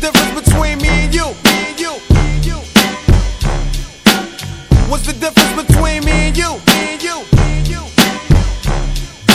difference between me and you? Me and you. What's the difference between me and you?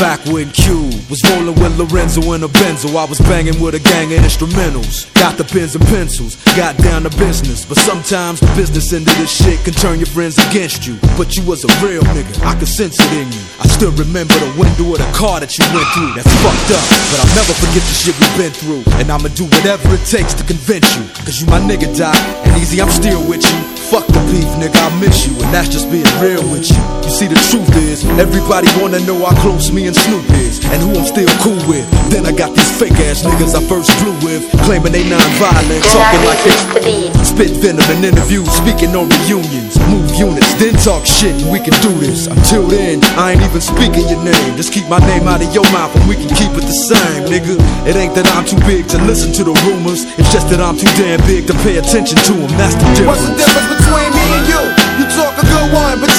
Back when Q was rolling with Lorenzo in a Benzo, I was banging with a gang of instrumentals. Got the pens and pencils, got down to business. But sometimes the business end of this shit can turn your friends against you. But you was a real nigga, I could sense it in you. I still remember the window of the car that you went through. That's fucked up, but I'll never forget the shit we've been through. And I'ma do whatever it takes to convince you. Cause you my nigga, Doc. And Eazy, I'm still with you. Fuck the beef, nigga, I miss you, and that's just being real with you. You see, the truth is, everybody wanna know how close me and Snoop is, and who I'm still cool with. Then I got these fake ass niggas I first blew with, claiming they non-violent, talking like they spit venom in interviews, speaking on reunions, move units, then talk shit, and we can do this. Until then, I ain't even speaking your name. Just keep my name out of your mouth, and we can keep it the same, nigga. It ain't that I'm too big to listen to the rumors, it's just that I'm too damn big to pay attention to them. That's the difference. What's the difference between me and you? You talk a good one, but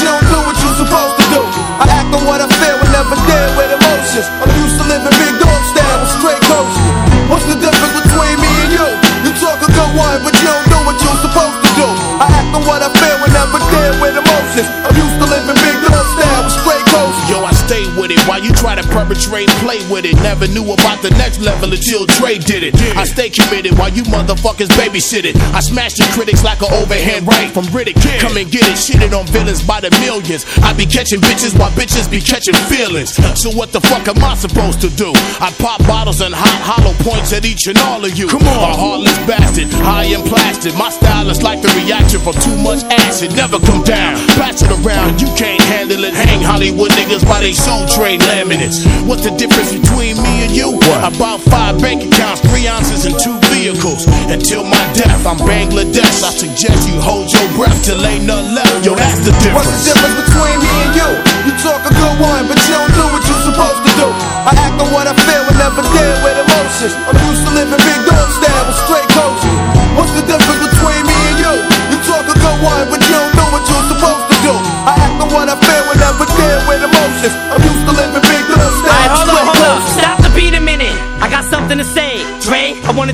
what I feel and never deal with emotions. I'm used to living big dog style with straight coaches. Yo, I stay with it while you try to perpetrate, play with it. Never knew about the next level until Dre did it. I stay committed while you motherfuckers babysit it. I smash the critics like an overhand right from Riddick. Come and get it, shitted on villains by the millions. I be catching bitches while bitches be catching feelings. So what the fuck am I supposed to do? I pop bottles and hot hollow points at each and all of you. Come on, a heartless bastard, high and plastic. My style is like the reaction from too much acid. Never come down, pass it around. You can't handle it. Hang Hollywood niggas by they Soul Train laminates. What's the difference between me and you? What? About five bank accounts, three ounces, and two vehicles. Until my death, I'm Bangladesh. I suggest you hold your breath till ain't nothing left. Yo, that's the difference. What's the difference. difference between me and you?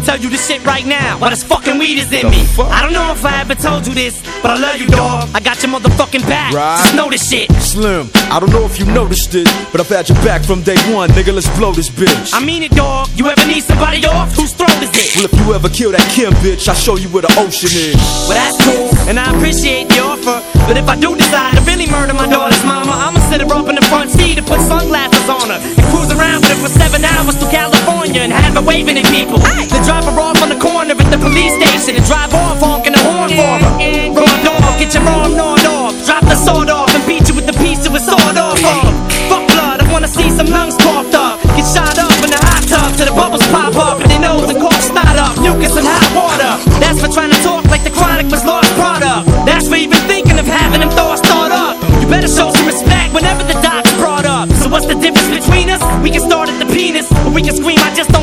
Tell you this shit right now. While this fucking weed is in me. I don't know if I ever told you this, but I love you, dog. I got your motherfucking back. Right. Just know this shit. Slim, I don't know if you noticed it, but I've had your back from day one, nigga. Let's blow this bitch. I mean it, dog. You ever need somebody off? Whose throat is it? well, if you ever kill that Kim bitch, I'll show you where the ocean is. Well, that's cool, and I appreciate the offer. But if I do decide to really murder my daughter's mama, I'ma sit her up in the front seat and put sunglasses on her and cruise around with her for seven hours through California and have her waving at people. Then drop her off on the corner at the police station and drive off honking the horn for her. Raw dog, get your arm gnawed off. Drop the sword off and beat you with the piece of a sword off. of. Fuck blood, I wanna see some lungs coughed up. Get shot up in the hot tub till the bubbles pop up and their nose and cough snot up. Mucus and hot water. That's for trying to talk like the chronic was lost product. That's for even thinking of having them thoughts thought up. You better show some respect whenever the doc's brought up. So what's the difference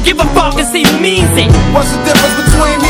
give a fuck see who means it. What's the difference between me